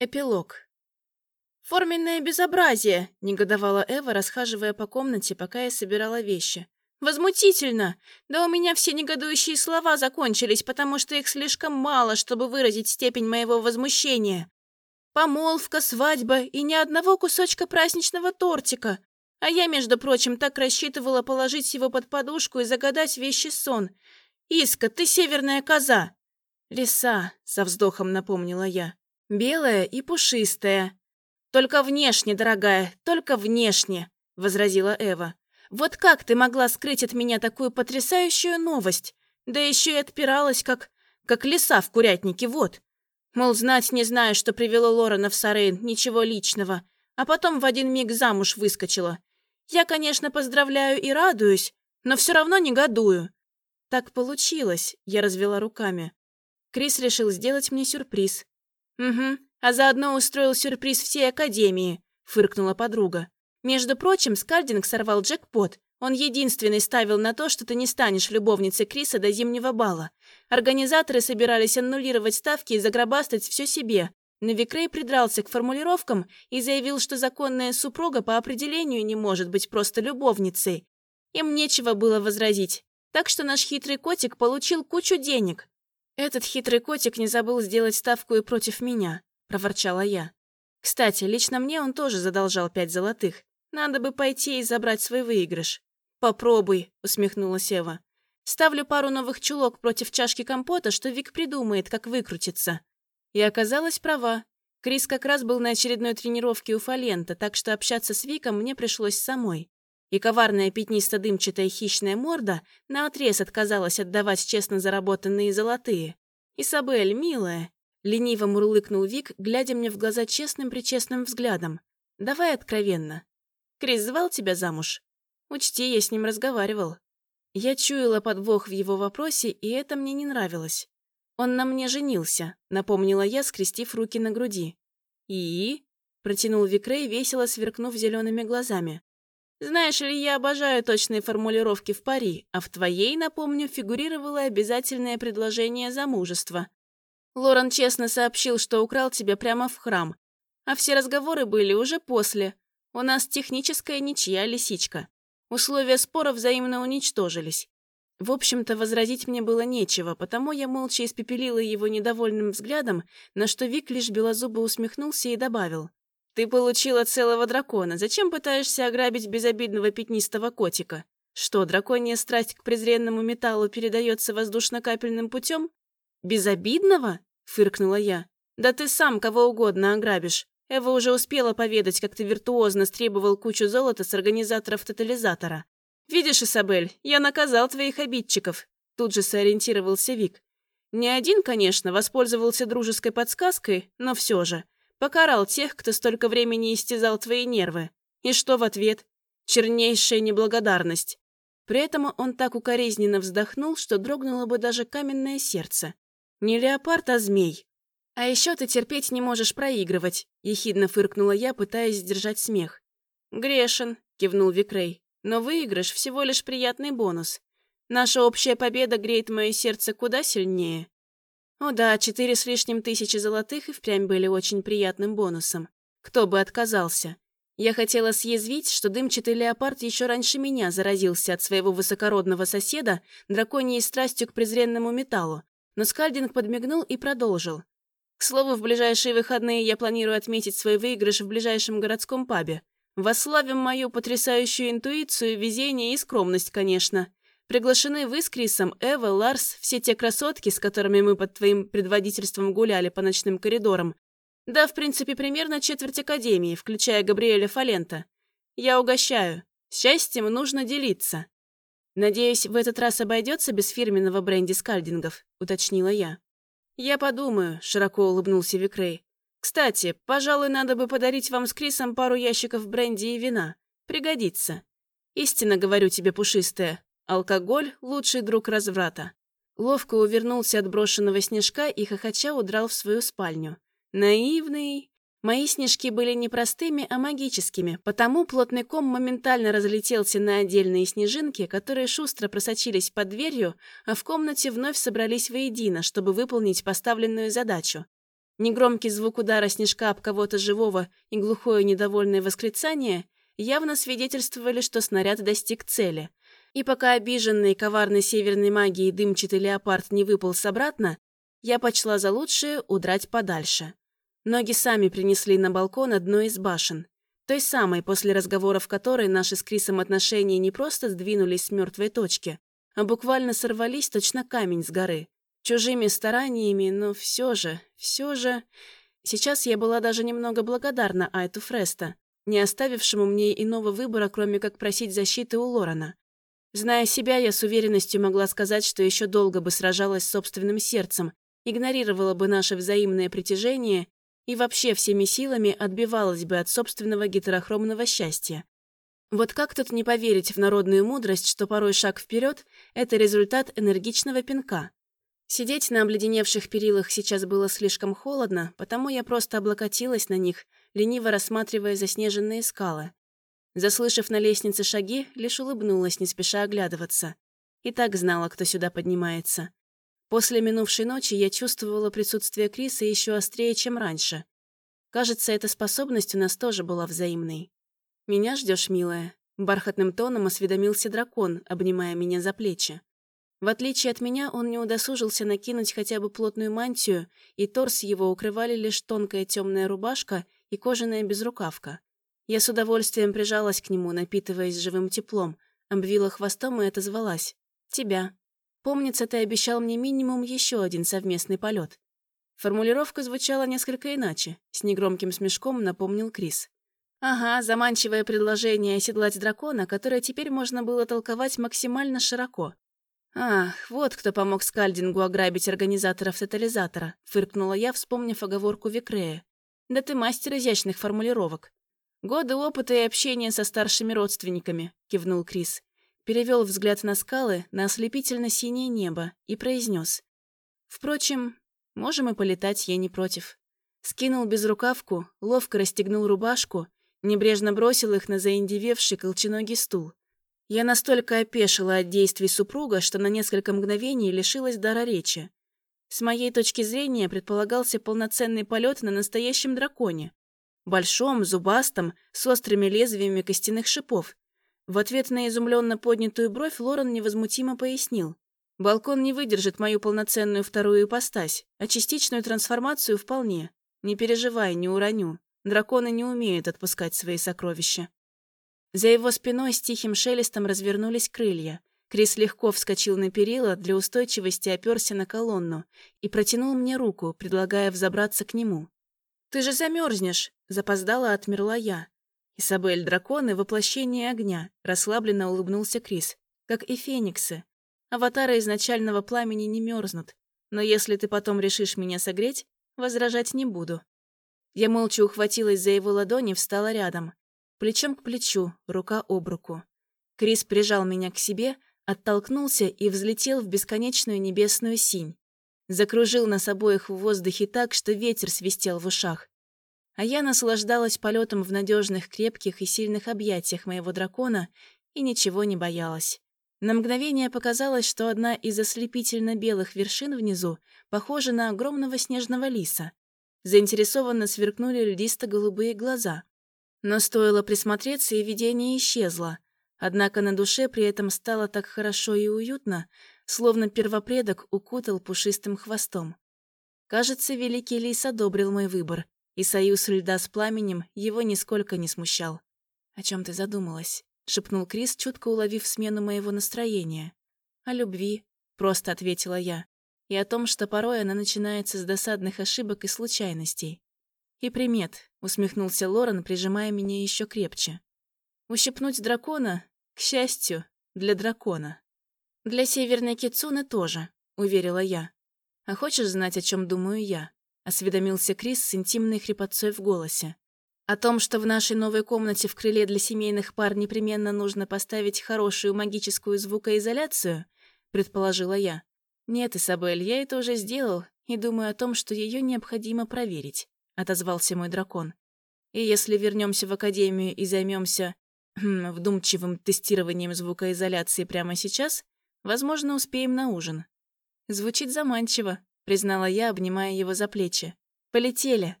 Эпилог. «Форменное безобразие!» — негодовала Эва, расхаживая по комнате, пока я собирала вещи. «Возмутительно! Да у меня все негодующие слова закончились, потому что их слишком мало, чтобы выразить степень моего возмущения. Помолвка, свадьба и ни одного кусочка праздничного тортика. А я, между прочим, так рассчитывала положить его под подушку и загадать вещи сон. Иска, ты северная коза!» «Лиса», — со вздохом напомнила я. Белая и пушистая. Только внешне, дорогая, только внешне, возразила Эва. Вот как ты могла скрыть от меня такую потрясающую новость? Да еще и отпиралась, как... как лиса в курятнике, вот. Мол, знать не знаю, что привело Лорена в Сарейн, ничего личного. А потом в один миг замуж выскочила. Я, конечно, поздравляю и радуюсь, но все равно негодую. Так получилось, я развела руками. Крис решил сделать мне сюрприз. «Угу, а заодно устроил сюрприз всей Академии», — фыркнула подруга. «Между прочим, Скальдинг сорвал джекпот. Он единственный ставил на то, что ты не станешь любовницей Криса до зимнего бала. Организаторы собирались аннулировать ставки и загробастать все себе. Но Викрей придрался к формулировкам и заявил, что законная супруга по определению не может быть просто любовницей. Им нечего было возразить. Так что наш хитрый котик получил кучу денег. «Этот хитрый котик не забыл сделать ставку и против меня», — проворчала я. «Кстати, лично мне он тоже задолжал пять золотых. Надо бы пойти и забрать свой выигрыш». «Попробуй», — усмехнулась Ева. «Ставлю пару новых чулок против чашки компота, что Вик придумает, как выкрутиться». И оказалась права. Крис как раз был на очередной тренировке у Фалента, так что общаться с Виком мне пришлось самой и коварная пятнисто-дымчатая хищная морда наотрез отказалась отдавать честно заработанные золотые. «Исабель, милая!» — лениво мурлыкнул Вик, глядя мне в глаза честным-причестным взглядом. «Давай откровенно. Крис звал тебя замуж? Учти, я с ним разговаривал». Я чуяла подвох в его вопросе, и это мне не нравилось. «Он на мне женился», — напомнила я, скрестив руки на груди. «И?» — протянул Викрей, весело сверкнув зелеными глазами. Знаешь ли, я обожаю точные формулировки в пари, а в твоей, напомню, фигурировало обязательное предложение замужества. Лорен честно сообщил, что украл тебя прямо в храм, а все разговоры были уже после. У нас техническая ничья лисичка. Условия спора взаимно уничтожились. В общем-то, возразить мне было нечего, потому я молча испепелила его недовольным взглядом, на что Вик лишь белозубо усмехнулся и добавил. Ты получила целого дракона. Зачем пытаешься ограбить безобидного пятнистого котика? Что, драконья страсть к презренному металлу передается воздушно-капельным путем? Безобидного? Фыркнула я. Да ты сам кого угодно ограбишь. Эва уже успела поведать, как ты виртуозно стребовал кучу золота с организаторов тотализатора. «Видишь, Исабель, я наказал твоих обидчиков», — тут же сориентировался Вик. Не один, конечно, воспользовался дружеской подсказкой, но все же. Покарал тех, кто столько времени истязал твои нервы. И что в ответ? Чернейшая неблагодарность. При этом он так укоризненно вздохнул, что дрогнуло бы даже каменное сердце. Не леопард, а змей. А еще ты терпеть не можешь проигрывать, ехидно фыркнула я, пытаясь сдержать смех. Грешен, кивнул Викрей. Но выигрыш всего лишь приятный бонус. Наша общая победа греет мое сердце куда сильнее. О да, четыре с лишним тысячи золотых и впрямь были очень приятным бонусом. Кто бы отказался. Я хотела съязвить, что дымчатый леопард еще раньше меня заразился от своего высокородного соседа драконьей страстью к презренному металлу, но Скальдинг подмигнул и продолжил. К слову, в ближайшие выходные я планирую отметить свой выигрыш в ближайшем городском пабе. Восславим мою потрясающую интуицию, везение и скромность, конечно. Приглашены вы с Крисом, Эва, Ларс, все те красотки, с которыми мы под твоим предводительством гуляли по ночным коридорам. Да, в принципе, примерно четверть Академии, включая Габриэля Фалента. Я угощаю. Счастьем нужно делиться. Надеюсь, в этот раз обойдется без фирменного бренди скальдингов, уточнила я. Я подумаю, широко улыбнулся Викрей. Кстати, пожалуй, надо бы подарить вам с Крисом пару ящиков бренди и вина. Пригодится. Истинно говорю тебе, пушистая, Алкоголь – лучший друг разврата. Ловко увернулся от брошенного снежка и хохоча удрал в свою спальню. Наивный. Мои снежки были не простыми, а магическими, потому плотный ком моментально разлетелся на отдельные снежинки, которые шустро просочились под дверью, а в комнате вновь собрались воедино, чтобы выполнить поставленную задачу. Негромкий звук удара снежка об кого-то живого и глухое недовольное восклицание явно свидетельствовали, что снаряд достиг цели. И пока обиженный коварной северной магией дымчатый леопард не выполз обратно, я почла за лучшее удрать подальше. Ноги сами принесли на балкон одну из башен. Той самой, после разговоров которой наши с Крисом отношения не просто сдвинулись с мертвой точки, а буквально сорвались точно камень с горы. Чужими стараниями, но все же, все же... Сейчас я была даже немного благодарна Айту Фреста, не оставившему мне иного выбора, кроме как просить защиты у Лорана. Зная себя, я с уверенностью могла сказать, что еще долго бы сражалась с собственным сердцем, игнорировала бы наше взаимное притяжение и вообще всеми силами отбивалась бы от собственного гетерохромного счастья. Вот как тут не поверить в народную мудрость, что порой шаг вперед – это результат энергичного пинка? Сидеть на обледеневших перилах сейчас было слишком холодно, потому я просто облокотилась на них, лениво рассматривая заснеженные скалы. Заслышав на лестнице шаги, лишь улыбнулась, не спеша оглядываться. И так знала, кто сюда поднимается. После минувшей ночи я чувствовала присутствие Криса еще острее, чем раньше. Кажется, эта способность у нас тоже была взаимной. «Меня ждешь, милая?» Бархатным тоном осведомился дракон, обнимая меня за плечи. В отличие от меня, он не удосужился накинуть хотя бы плотную мантию, и торс его укрывали лишь тонкая темная рубашка и кожаная безрукавка. Я с удовольствием прижалась к нему, напитываясь живым теплом, обвила хвостом и отозвалась. «Тебя». Помнится, ты обещал мне минимум еще один совместный полет. Формулировка звучала несколько иначе, с негромким смешком напомнил Крис. Ага, заманчивое предложение оседлать дракона, которое теперь можно было толковать максимально широко. «Ах, вот кто помог Скальдингу ограбить организаторов тотализатора», фыркнула я, вспомнив оговорку Викрея. «Да ты мастер изящных формулировок». «Годы опыта и общения со старшими родственниками», кивнул Крис перевел взгляд на скалы, на ослепительно-синее небо и произнес. «Впрочем, можем и полетать, я не против». Скинул безрукавку, ловко расстегнул рубашку, небрежно бросил их на заиндевевший колченогий стул. Я настолько опешила от действий супруга, что на несколько мгновений лишилась дара речи. С моей точки зрения предполагался полноценный полет на настоящем драконе. Большом, зубастом, с острыми лезвиями костяных шипов, в ответ на изумленно поднятую бровь Лорен невозмутимо пояснил. «Балкон не выдержит мою полноценную вторую ипостась, а частичную трансформацию вполне. Не переживай, не уроню. Драконы не умеют отпускать свои сокровища». За его спиной с тихим шелестом развернулись крылья. Крис легко вскочил на перила, для устойчивости оперся на колонну и протянул мне руку, предлагая взобраться к нему. «Ты же замерзнешь!» – запоздала отмерла я. Исабель драконы — воплощение огня, расслабленно улыбнулся Крис. Как и фениксы. Аватары изначального пламени не мерзнут. Но если ты потом решишь меня согреть, возражать не буду. Я молча ухватилась за его ладони и встала рядом. Плечом к плечу, рука об руку. Крис прижал меня к себе, оттолкнулся и взлетел в бесконечную небесную синь. Закружил нас обоих в воздухе так, что ветер свистел в ушах. А я наслаждалась полетом в надежных, крепких и сильных объятиях моего дракона и ничего не боялась. На мгновение показалось, что одна из ослепительно белых вершин внизу похожа на огромного снежного лиса. Заинтересованно сверкнули льдисто-голубые глаза. Но стоило присмотреться, и видение исчезло. Однако на душе при этом стало так хорошо и уютно, словно первопредок укутал пушистым хвостом. Кажется, великий лис одобрил мой выбор и союз льда с пламенем его нисколько не смущал. «О чем ты задумалась?» — шепнул Крис, чутко уловив смену моего настроения. «О любви», — просто ответила я, и о том, что порой она начинается с досадных ошибок и случайностей. «И примет», — усмехнулся Лорен, прижимая меня еще крепче. «Ущипнуть дракона, к счастью, для дракона. Для северной кицуны тоже», — уверила я. «А хочешь знать, о чем думаю я?» Осведомился Крис с интимной хрипотцой в голосе. О том, что в нашей новой комнате в крыле для семейных пар непременно нужно поставить хорошую магическую звукоизоляцию, предположила я. Нет, Исабель, я это уже сделал и думаю о том, что ее необходимо проверить, отозвался мой дракон. И если вернемся в академию и займемся хм, вдумчивым тестированием звукоизоляции прямо сейчас, возможно, успеем на ужин. Звучит заманчиво, признала я, обнимая его за плечи. Полетели.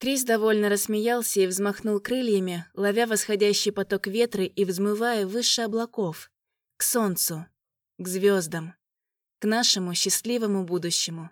Крис довольно рассмеялся и взмахнул крыльями, ловя восходящий поток ветра и взмывая выше облаков. К солнцу. К звездам. К нашему счастливому будущему.